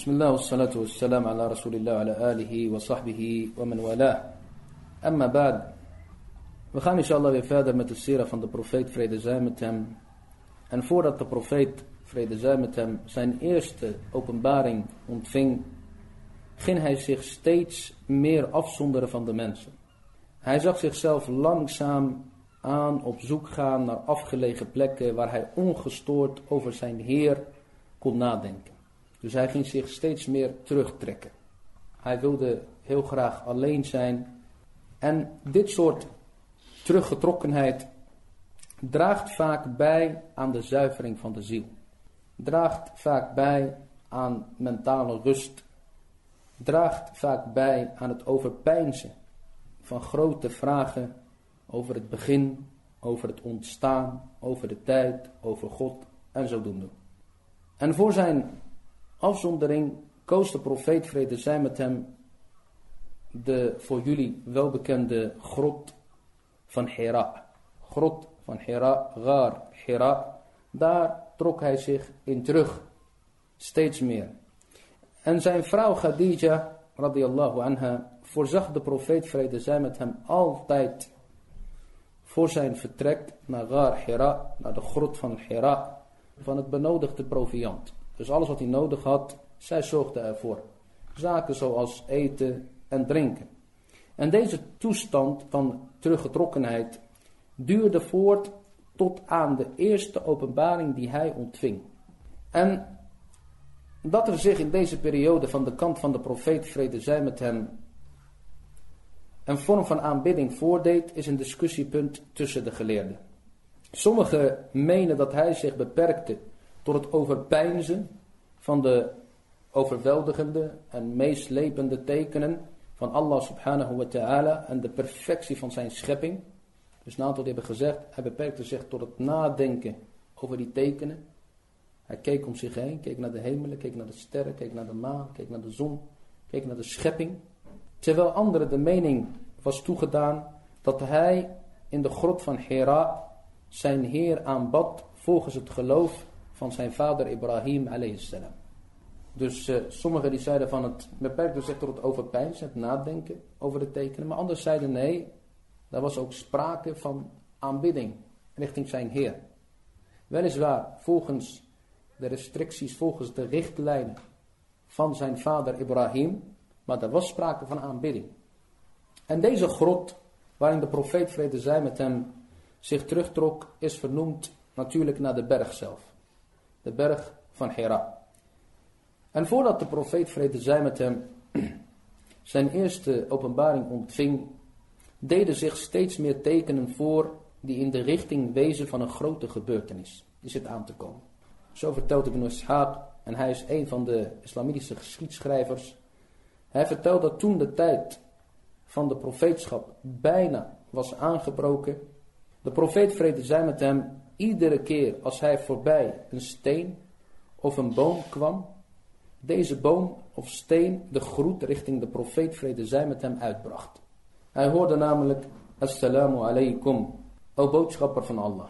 بسم الله والصلاة والسلام على رسول الله وعلى آله وصحبه ومن والاه. Amma ba'd. We gaan inshallah weer verder met de sira van de profeet vrede zij met hem. En voordat de profeet vrede zij met hem zijn eerste openbaring ontving, ging hij zich steeds meer afzonderen van de mensen. Hij zag zichzelf langzaam aan op zoek gaan naar afgelegen plekken waar hij ongestoord over zijn Heer kon nadenken. Dus hij ging zich steeds meer terugtrekken. Hij wilde heel graag alleen zijn. En dit soort teruggetrokkenheid draagt vaak bij aan de zuivering van de ziel. Draagt vaak bij aan mentale rust. Draagt vaak bij aan het overpeinzen van grote vragen over het begin, over het ontstaan, over de tijd, over God en zodoende. En voor zijn afzondering koos de profeet vrede zij met hem de voor jullie welbekende grot van Hira. Grot van Hira, Gar, Hira. Daar trok hij zich in terug. Steeds meer. En zijn vrouw Khadija, radiallahu anha, voorzag de profeet vrede zij met hem altijd voor zijn vertrek naar Gar Hira, naar de grot van Hira, van het benodigde proviant. Dus alles wat hij nodig had, zij zorgde ervoor. Zaken zoals eten en drinken. En deze toestand van teruggetrokkenheid duurde voort tot aan de eerste openbaring die hij ontving. En dat er zich in deze periode van de kant van de profeet vrede zij met hem een vorm van aanbidding voordeed, is een discussiepunt tussen de geleerden. Sommigen menen dat hij zich beperkte tot het overpeinzen van de overweldigende en meeslepende tekenen van Allah subhanahu wa ta'ala en de perfectie van zijn schepping. Dus een aantal hebben gezegd, hij beperkte zich tot het nadenken over die tekenen. Hij keek om zich heen, keek naar de hemelen, keek naar de sterren, keek naar de maan, keek naar de zon, keek naar de schepping. Terwijl anderen de mening was toegedaan dat hij in de grot van Hera zijn Heer aanbad volgens het geloof van zijn vader Ibrahim salam. Dus uh, sommigen die zeiden van het beperkte zich tot het overpijnsen, het nadenken over de tekenen. Maar anderen zeiden nee, daar was ook sprake van aanbidding richting zijn Heer. Weliswaar volgens de restricties, volgens de richtlijnen van zijn vader Ibrahim. Maar er was sprake van aanbidding. En deze grot waarin de profeet vrede zij met hem zich terugtrok is vernoemd natuurlijk naar de berg zelf de berg van Hera. En voordat de profeet vrede zij met hem zijn eerste openbaring ontving, deden zich steeds meer tekenen voor die in de richting wezen van een grote gebeurtenis. Die zit aan te komen. Zo vertelt Ibn Ishaq, en hij is een van de islamitische geschiedschrijvers. Hij vertelt dat toen de tijd van de profeetschap bijna was aangebroken. De profeet vrede zij met hem iedere keer als hij voorbij een steen of een boom kwam, deze boom of steen de groet richting de profeet vrede zij met hem uitbracht. Hij hoorde namelijk, Assalamu alaikum, o boodschapper van Allah.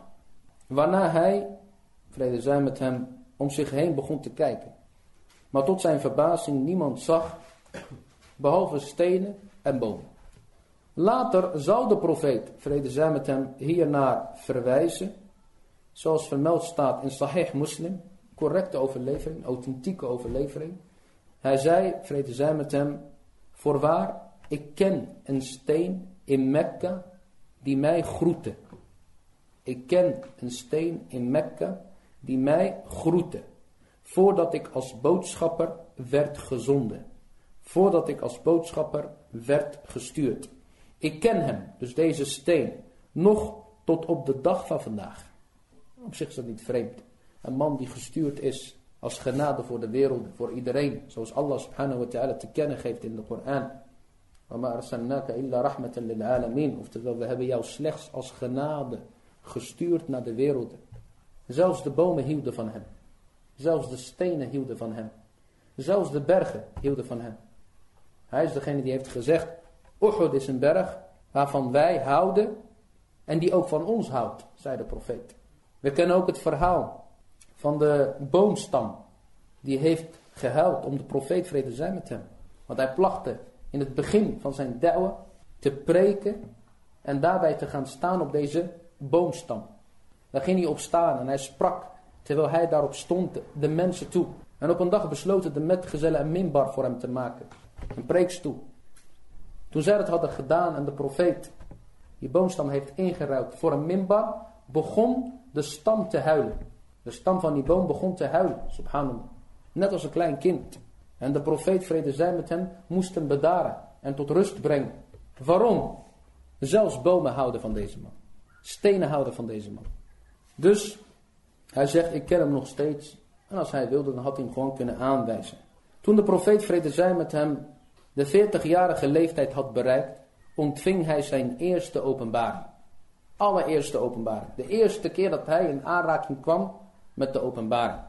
Waarna hij, vrede zij met hem, om zich heen begon te kijken. Maar tot zijn verbazing niemand zag, behalve stenen en bomen. Later zou de profeet, vrede zij met hem, hiernaar verwijzen Zoals vermeld staat in Sahih Muslim, correcte overlevering, authentieke overlevering. Hij zei, vrede zij met hem, voorwaar, ik ken een steen in Mekka die mij groette. Ik ken een steen in Mekka die mij groette. Voordat ik als boodschapper werd gezonden. Voordat ik als boodschapper werd gestuurd. Ik ken hem, dus deze steen, nog tot op de dag van vandaag. Op zich is dat niet vreemd. Een man die gestuurd is als genade voor de wereld, voor iedereen. Zoals Allah subhanahu wa ta'ala te kennen geeft in de Koran. Oftewel, we hebben jou slechts als genade gestuurd naar de wereld. Zelfs de bomen hielden van hem. Zelfs de stenen hielden van hem. Zelfs de bergen hielden van hem. Hij is degene die heeft gezegd, Uhud is een berg waarvan wij houden en die ook van ons houdt, zei de profeet. We kennen ook het verhaal van de boomstam. Die heeft gehuild om de profeet vrede zijn met hem. Want hij plachtte in het begin van zijn da'wah te preken en daarbij te gaan staan op deze boomstam. Daar ging hij op staan en hij sprak terwijl hij daarop stond de mensen toe. En op een dag besloten de metgezellen een minbar voor hem te maken. Een preekstoel. Toen zij dat hadden gedaan en de profeet die boomstam heeft ingeruild voor een minbar, begon de stam te huilen. De stam van die boom begon te huilen, subhanallah. Net als een klein kind. En de profeet, vrede zij met hem, moest hem bedaren en tot rust brengen. Waarom? Zelfs bomen houden van deze man. Stenen houden van deze man. Dus hij zegt, ik ken hem nog steeds. En als hij wilde, dan had hij hem gewoon kunnen aanwijzen. Toen de profeet, vrede zij met hem, de 40-jarige leeftijd had bereikt, ontving hij zijn eerste openbaring. Allereerste openbaring. De eerste keer dat hij in aanraking kwam met de openbaring.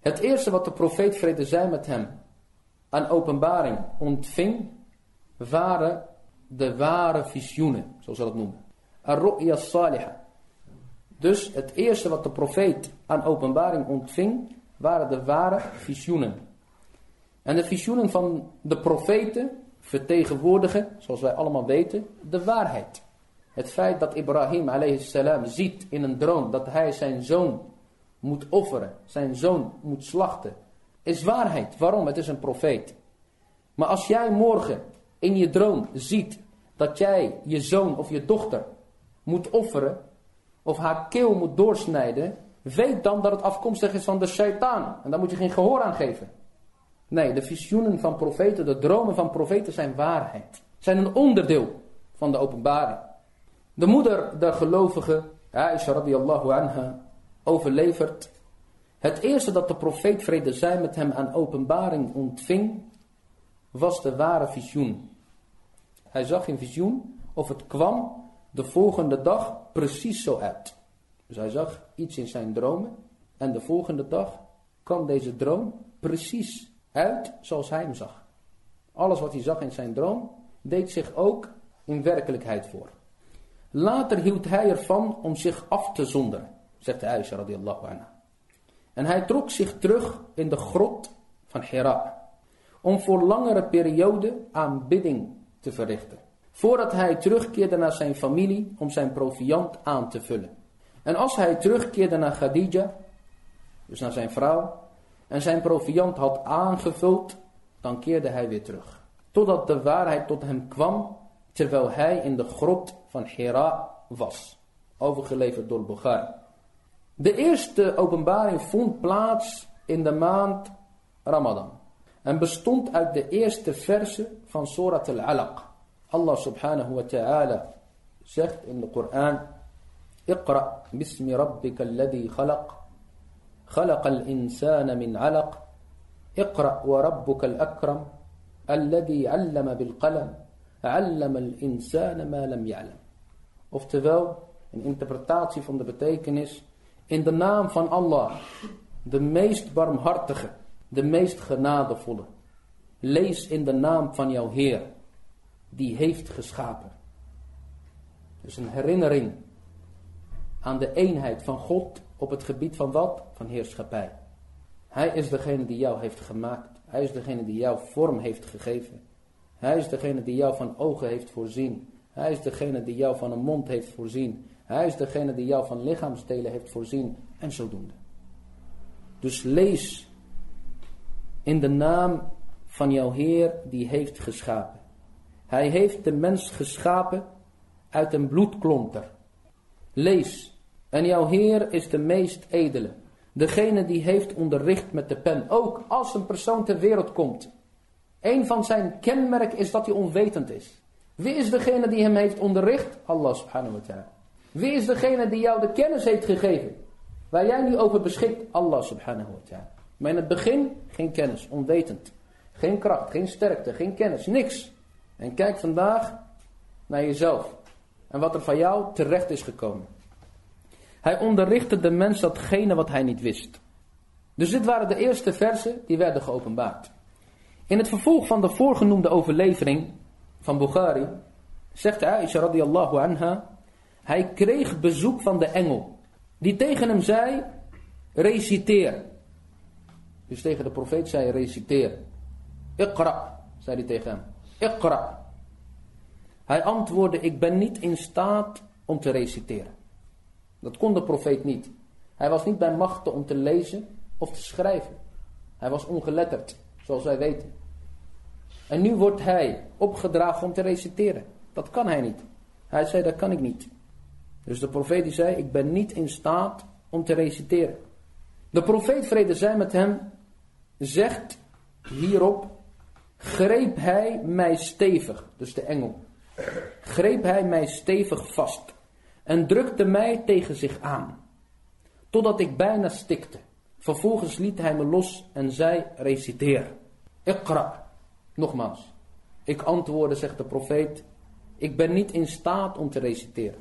Het eerste wat de profeet vrede zij met hem aan openbaring ontving, waren de ware visioenen, zoals we dat noemen. Ar-ru'ya salihah. Dus het eerste wat de profeet aan openbaring ontving, waren de ware visioenen. En de visioenen van de profeten vertegenwoordigen, zoals wij allemaal weten, de waarheid. Het feit dat Ibrahim salam ziet in een droom dat hij zijn zoon moet offeren, zijn zoon moet slachten, is waarheid. Waarom? Het is een profeet. Maar als jij morgen in je droom ziet dat jij je zoon of je dochter moet offeren, of haar keel moet doorsnijden, weet dan dat het afkomstig is van de shaitaan. En daar moet je geen gehoor aan geven. Nee, de visioenen van profeten, de dromen van profeten zijn waarheid. Zijn een onderdeel van de openbaring. De moeder der gelovige, Aisha radiallahu anha, overlevert. Het eerste dat de profeet vrede zij met hem aan openbaring ontving, was de ware visioen. Hij zag in visioen of het kwam de volgende dag precies zo uit. Dus hij zag iets in zijn dromen en de volgende dag kwam deze droom precies uit zoals hij hem zag. Alles wat hij zag in zijn droom deed zich ook in werkelijkheid voor. Later hield hij ervan om zich af te zonderen, zegt Aisha radiallahu anha. En hij trok zich terug in de grot van Hira, om voor langere periode aanbidding te verrichten. Voordat hij terugkeerde naar zijn familie om zijn proviand aan te vullen. En als hij terugkeerde naar Khadija, dus naar zijn vrouw, en zijn proviand had aangevuld, dan keerde hij weer terug. Totdat de waarheid tot hem kwam, terwijl hij in de grot van Hira was. Overgeleverd door Bukhari. De eerste openbaring vond plaats in de maand Ramadan. En bestond uit de eerste verse van Surat al-Alaq. Allah subhanahu wa ta'ala zegt in de Koran. Iqra bismi rabbika alladhi khalaq. خلق الإنسان من علق اقرأ وربك الأكرم الذي علم بالقلم Allama al-insana ma lam ya'lam. Oftewel, een interpretatie van de betekenis. In de naam van Allah, de meest barmhartige, de meest genadevolle. Lees in de naam van jouw Heer, die heeft geschapen. Dus een herinnering aan de eenheid van God op het gebied van wat? Van heerschappij. Hij is degene die jou heeft gemaakt. Hij is degene die jou vorm heeft gegeven. Hij is degene die jou van ogen heeft voorzien. Hij is degene die jou van een mond heeft voorzien. Hij is degene die jou van lichaamsdelen heeft voorzien. En zodoende. Dus lees in de naam van jouw Heer die heeft geschapen. Hij heeft de mens geschapen uit een bloedklonter. Lees. En jouw Heer is de meest edele. Degene die heeft onderricht met de pen. Ook als een persoon ter wereld komt. Een van zijn kenmerk is dat hij onwetend is. Wie is degene die hem heeft onderricht? Allah subhanahu wa ta'ala. Wie is degene die jou de kennis heeft gegeven? Waar jij nu over beschikt? Allah subhanahu wa ta'ala. Maar in het begin geen kennis, onwetend. Geen kracht, geen sterkte, geen kennis, niks. En kijk vandaag naar jezelf. En wat er van jou terecht is gekomen. Hij onderrichtte de mens datgene wat hij niet wist. Dus dit waren de eerste versen die werden geopenbaard. In het vervolg van de voorgenoemde overlevering van Bukhari zegt Aisha radiallahu anha, hij kreeg bezoek van de engel, die tegen hem zei, reciteer. Dus tegen de profeet zei reciteer. Iqra, zei hij tegen hem. Iqra. Hij antwoordde, ik ben niet in staat om te reciteren. Dat kon de profeet niet. Hij was niet bij machten om te lezen of te schrijven. Hij was ongeletterd, zoals wij weten. En nu wordt hij opgedragen om te reciteren. Dat kan hij niet. Hij zei, dat kan ik niet. Dus de profeet die zei, ik ben niet in staat om te reciteren. De profeet, vrede zij met hem, zegt hierop, greep hij mij stevig, dus de engel, greep hij mij stevig vast en drukte mij tegen zich aan, totdat ik bijna stikte. Vervolgens liet hij me los en zei, reciteer. Iqra. Nogmaals. Ik antwoordde, zegt de profeet, ik ben niet in staat om te reciteren.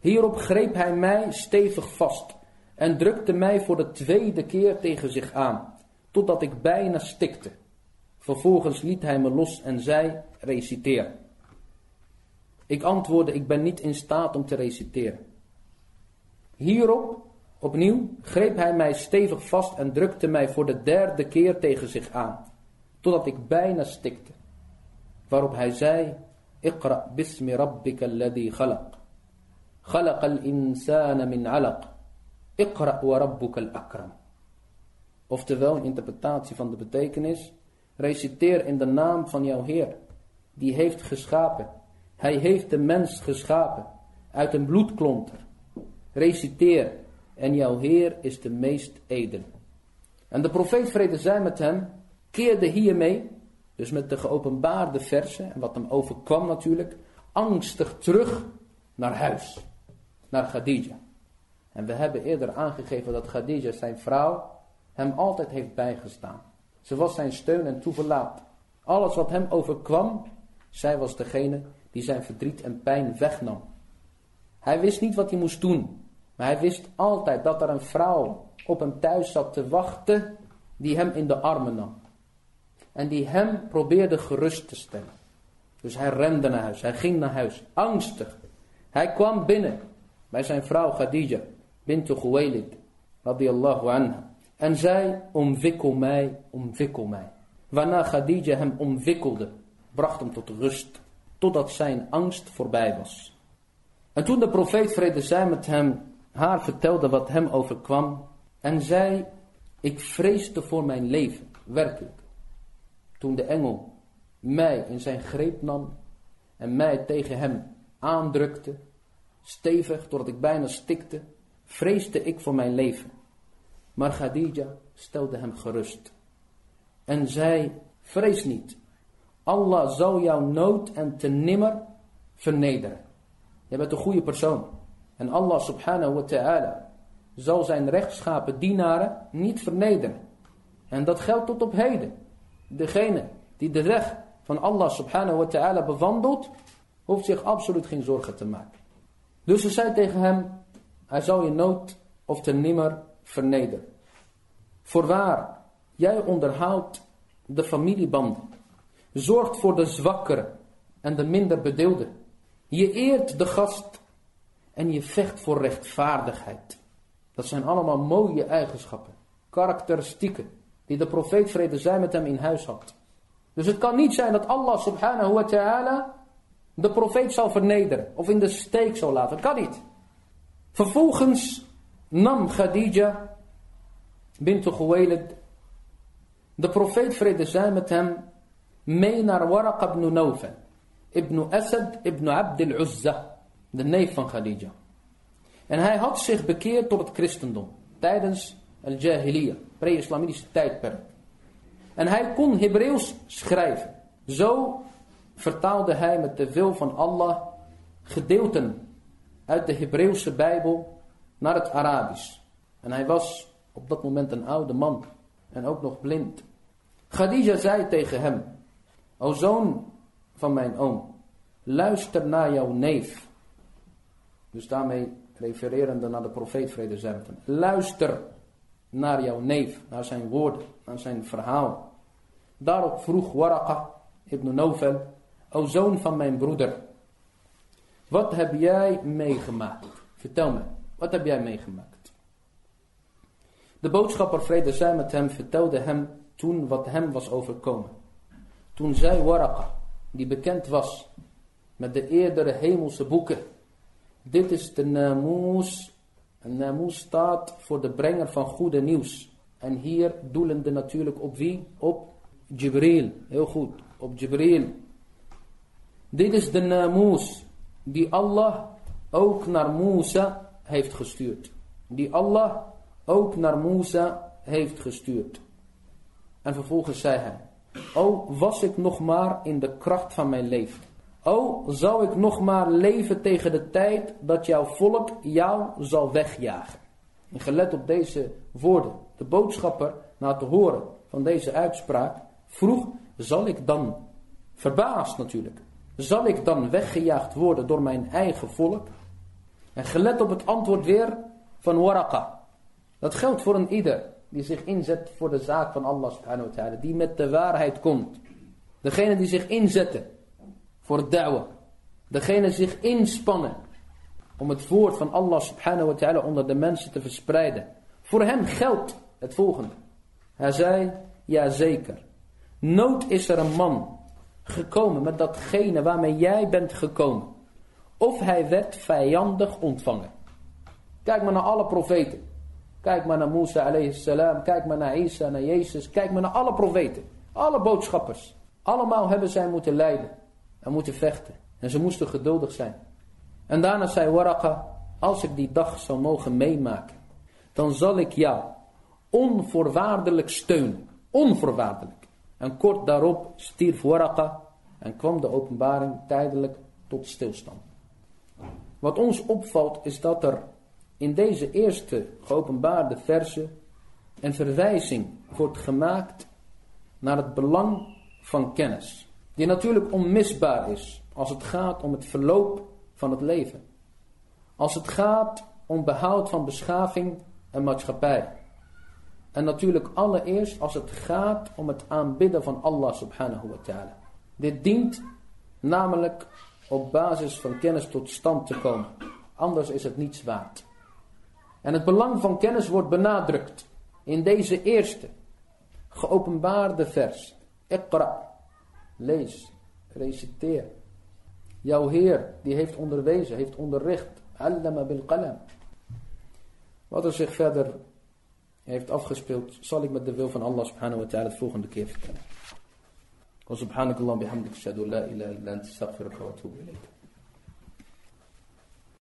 Hierop greep hij mij stevig vast en drukte mij voor de tweede keer tegen zich aan, totdat ik bijna stikte. Vervolgens liet hij me los en zei, reciteer. Ik antwoordde, ik ben niet in staat om te reciteren. Hierop, opnieuw, greep hij mij stevig vast en drukte mij voor de derde keer tegen zich aan, totdat ik bijna stikte. Waarop hij zei, Iqra bismi rabbika alladhi khalaq. خلق الإنسان min alaq. Iqra wa rabbuka al-akram. Oftewel, een interpretatie van de betekenis. Reciteer in de naam van jouw Heer. Die heeft geschapen. Hij heeft de mens geschapen. Uit een bloedklonter. Reciteer. En jouw Heer is de meest edel. En de profeet vrede zij met hem. Keerde hiermee. Dus met de geopenbaarde versen. En wat hem overkwam natuurlijk. Angstig terug naar huis naar Khadija. En we hebben eerder aangegeven dat Khadija, zijn vrouw, hem altijd heeft bijgestaan. Ze was zijn steun en toeverlaat. Alles wat hem overkwam, zij was degene die zijn verdriet en pijn wegnam. Hij wist niet wat hij moest doen, maar hij wist altijd dat er een vrouw op hem thuis zat te wachten die hem in de armen nam. En die hem probeerde gerust te stellen. Dus hij rende naar huis, hij ging naar huis, angstig. Hij kwam binnen bij zijn vrouw Khadija, bint Khuwailid, radiyallahu anha. En zij, omwikkel mij, omwikkel mij. Waarna Khadija hem omwikkelde, bracht hem tot rust, totdat zijn angst voorbij was. En toen de profeet vrede zij met hem, haar vertelde wat hem overkwam, en zei, ik vreesde voor mijn leven, werkelijk. Toen de engel mij in zijn greep nam en mij tegen hem aandrukte, stevig totdat ik bijna stikte, vreesde ik voor mijn leven. Maar Khadija stelde hem gerust en zei, vrees niet, Allah zal jouw nood en te nimmer vernederen. Je bent een goede persoon. En Allah subhanahu wa ta'ala zal zijn rechtschapen dienaren niet vernederen. En dat geldt tot op heden. Degene die de weg van Allah subhanahu wa ta'ala bewandelt, hoeft zich absoluut geen zorgen te maken. Dus ze zei tegen hem, hij zal je nood of te nimmer vernederen. Voorwaar, jij onderhoudt de familiebanden, zorgt voor de zwakkeren en de minder bedeelden. Je eert de gast en je vecht voor rechtvaardigheid. Dat zijn allemaal mooie eigenschappen, karakteristieken, die de profeet vrede zij met hem in huis had. Dus het kan niet zijn dat Allah subhanahu wa ta'ala de profeet zal vernederen of in de steek zal laten. kan niet. Vervolgens nam Khadija, bint Khuwailid, de profeet vrede zij met hem, mee naar Waraq ibn Nawfal, ibn Asad ibn Abd al-Uzza, de neef van Khadija. En hij had zich bekeerd tot het christendom, tijdens al-Jahiliyyah, pre-islamitische tijdperk. En hij kon Hebreeuws schrijven. Zo vertaalde hij met de wil van Allah gedeelten uit de Hebreeuwse Bijbel naar het Arabisch. En hij was op dat moment een oude man en ook nog blind. Khadija zei tegen hem, O zoon van mijn oom, luister naar jouw neef. Dus daarmee refererende naar de profeet vrede zij met hem. Luister naar jouw neef, naar zijn woorden, naar zijn verhaal. Daarop vroeg Waraqa ibn Nawfal, O zoon van mijn broeder, wat heb jij meegemaakt? Vertel me, wat heb jij meegemaakt? De boodschapper vrede zij met hem vertelde hem toen wat hem was overkomen. Toen zei Waraqa, die bekend was met de eerdere hemelse boeken. Dit is de namoes. En namoes staat voor de brenger van goede nieuws. En hier doelende natuurlijk op wie? Op Jibril. Heel goed, op Jibril. Dit is de namoes die Allah ook naar Musa heeft gestuurd. Die Allah ook naar Musa heeft gestuurd. En vervolgens zei hij, O was ik nog maar in de kracht van mijn leven. O zou ik nog maar leven tegen de tijd dat jouw volk jou zal wegjagen. En gelet op deze woorden, de boodschapper na te horen van deze uitspraak, vroeg, zal ik dan, verbaasd natuurlijk, zal ik dan weggejaagd worden door mijn eigen volk? En gelet op het antwoord weer van Waraqa. Dat geldt voor een ieder die zich inzet voor de zaak van Allah subhanahu wa ta'ala. Die met de waarheid komt. Degene die zich inzetten voor het da'wah. Degene zich inspannen om het woord van Allah subhanahu wa ta'ala onder de mensen te verspreiden. Voor hem geldt het volgende. Hij zei, ja zeker. Nood is er een man gekomen met datgene waarmee jij bent gekomen. Of hij werd vijandig ontvangen. Kijk maar naar alle profeten. Kijk maar naar Musa alayhi salam. Kijk maar naar Isa, naar Jezus. Kijk maar naar alle profeten. Alle boodschappers. Allemaal hebben zij moeten lijden. En moeten vechten. En ze moesten geduldig zijn. En daarna zei Waraqa. Als ik die dag zou mogen meemaken. Dan zal ik jou onvoorwaardelijk steunen. Onvoorwaardelijk. En kort daarop stierf Waraqa. En kwam de openbaring tijdelijk tot stilstand. Wat ons opvalt is dat er in deze eerste geopenbaarde verse een verwijzing wordt gemaakt naar het belang van kennis. Die natuurlijk onmisbaar is als het gaat om het verloop van het leven. Als het gaat om behoud van beschaving en maatschappij. En natuurlijk allereerst als het gaat om het aanbidden van Allah subhanahu wa ta'ala. Dit dient namelijk op basis van kennis tot stand te komen. Anders is het niets waard. En het belang van kennis wordt benadrukt in deze eerste geopenbaarde vers. Iqra, lees, reciteer. Jouw Heer, die heeft onderwezen, heeft onderricht. Allama bil qalam. Wat er zich verder heeft afgespeeld, zal ik met de wil van Allah subhanahu wa ta'ala het volgende keer vertellen. وسبحانك اللهم بحمدك اشهد ان لا اله الا انت استغفرك واتوب اليك